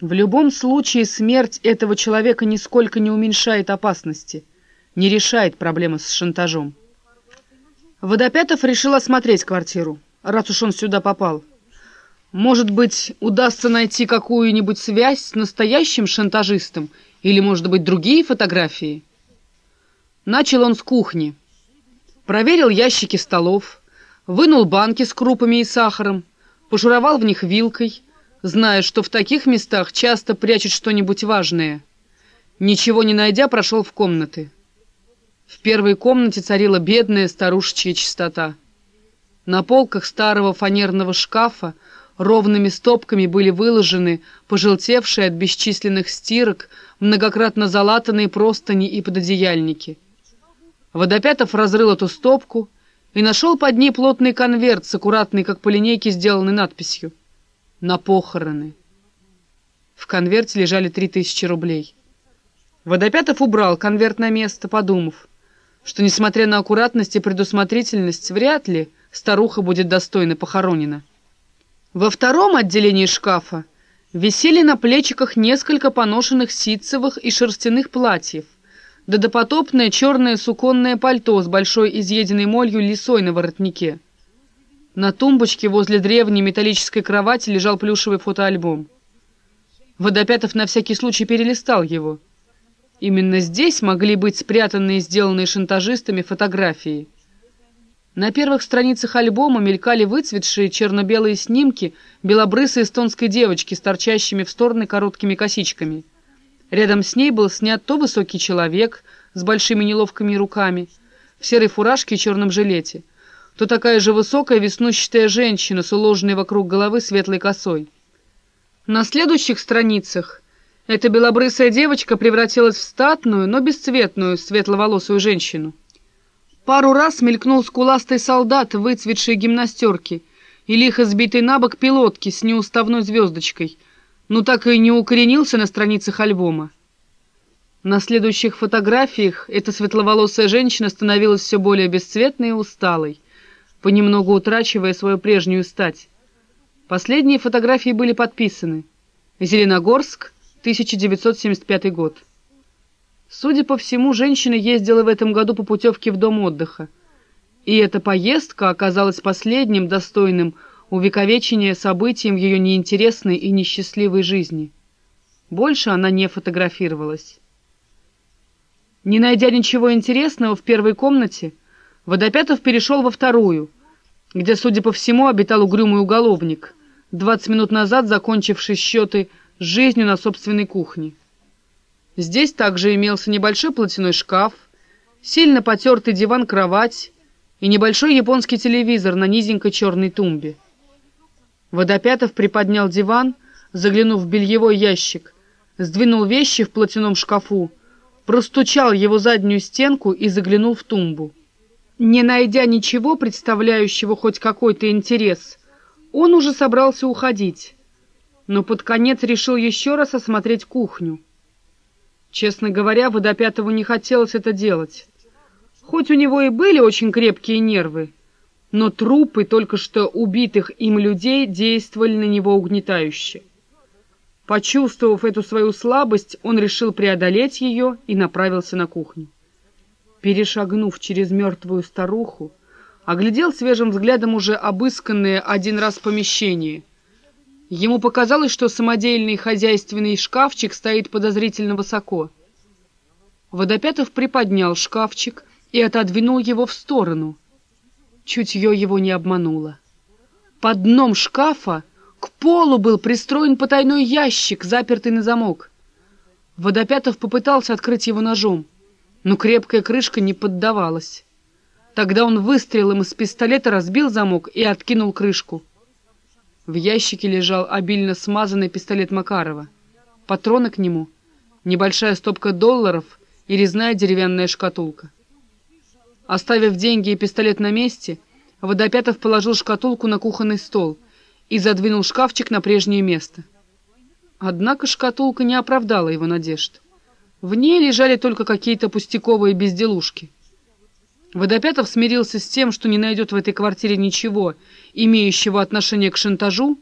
В любом случае смерть этого человека нисколько не уменьшает опасности, не решает проблемы с шантажом. Водопятов решил осмотреть квартиру, раз уж он сюда попал. Может быть, удастся найти какую-нибудь связь с настоящим шантажистом или, может быть, другие фотографии? Начал он с кухни. Проверил ящики столов, вынул банки с крупами и сахаром, пошуровал в них вилкой, зная, что в таких местах часто прячут что-нибудь важное. Ничего не найдя, прошел в комнаты. В первой комнате царила бедная старушечья чистота. На полках старого фанерного шкафа ровными стопками были выложены пожелтевшие от бесчисленных стирок, многократно залатанные простыни и пододеяльники. Водопятов разрыл эту стопку и нашел под ней плотный конверт с аккуратной, как по линейке, сделанной надписью «На похороны». В конверте лежали три тысячи рублей. Водопятов убрал конверт на место, подумав — что, несмотря на аккуратность и предусмотрительность, вряд ли старуха будет достойно похоронена. Во втором отделении шкафа висели на плечиках несколько поношенных ситцевых и шерстяных платьев, да допотопное черное суконное пальто с большой изъеденной молью лисой на воротнике. На тумбочке возле древней металлической кровати лежал плюшевый фотоальбом. Водопятов на всякий случай перелистал его — Именно здесь могли быть спрятаны и сделанные шантажистами фотографии. На первых страницах альбома мелькали выцветшие черно-белые снимки белобрысой эстонской девочки с торчащими в стороны короткими косичками. Рядом с ней был снят то высокий человек с большими неловкими руками, в серой фуражке и черном жилете, то такая же высокая веснущатая женщина с уложенной вокруг головы светлой косой. На следующих страницах эта белобрысая девочка превратилась в статную, но бесцветную, светловолосую женщину. Пару раз мелькнул скуластый солдат в выцветшей гимнастерке и лихо сбитый на бок пилотки с неуставной звездочкой, но так и не укоренился на страницах альбома. На следующих фотографиях эта светловолосая женщина становилась все более бесцветной и усталой, понемногу утрачивая свою прежнюю стать. Последние фотографии были подписаны. Зеленогорск, 1975 год. Судя по всему, женщина ездила в этом году по путевке в дом отдыха. И эта поездка оказалась последним достойным увековечения событием ее неинтересной и несчастливой жизни. Больше она не фотографировалась. Не найдя ничего интересного в первой комнате, Водопятов перешел во вторую, где, судя по всему, обитал угрюмый уголовник, двадцать минут назад закончивший счеты с жизнью на собственной кухне. Здесь также имелся небольшой платяной шкаф, сильно потертый диван-кровать и небольшой японский телевизор на низенькой черной тумбе. Водопятов приподнял диван, заглянув в бельевой ящик, сдвинул вещи в платяном шкафу, простучал его заднюю стенку и заглянул в тумбу. Не найдя ничего, представляющего хоть какой-то интерес, он уже собрался уходить но под конец решил еще раз осмотреть кухню. Честно говоря, Водопятову не хотелось это делать. Хоть у него и были очень крепкие нервы, но трупы только что убитых им людей действовали на него угнетающе. Почувствовав эту свою слабость, он решил преодолеть ее и направился на кухню. Перешагнув через мертвую старуху, оглядел свежим взглядом уже обысканное один раз помещение — Ему показалось, что самодельный хозяйственный шкафчик стоит подозрительно высоко. Водопятов приподнял шкафчик и отодвинул его в сторону. Чутье его не обмануло. Под дном шкафа к полу был пристроен потайной ящик, запертый на замок. Водопятов попытался открыть его ножом, но крепкая крышка не поддавалась. Тогда он выстрелом из пистолета разбил замок и откинул крышку. В ящике лежал обильно смазанный пистолет Макарова. Патроны к нему, небольшая стопка долларов и резная деревянная шкатулка. Оставив деньги и пистолет на месте, Водопятов положил шкатулку на кухонный стол и задвинул шкафчик на прежнее место. Однако шкатулка не оправдала его надежд. В ней лежали только какие-то пустяковые безделушки — Водопятов смирился с тем, что не найдет в этой квартире ничего, имеющего отношение к шантажу,